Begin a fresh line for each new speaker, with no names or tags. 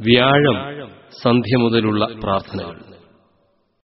വ്യാഴം സന്ധ്യ മുതലുള്ള പ്രാർത്ഥനകൾ.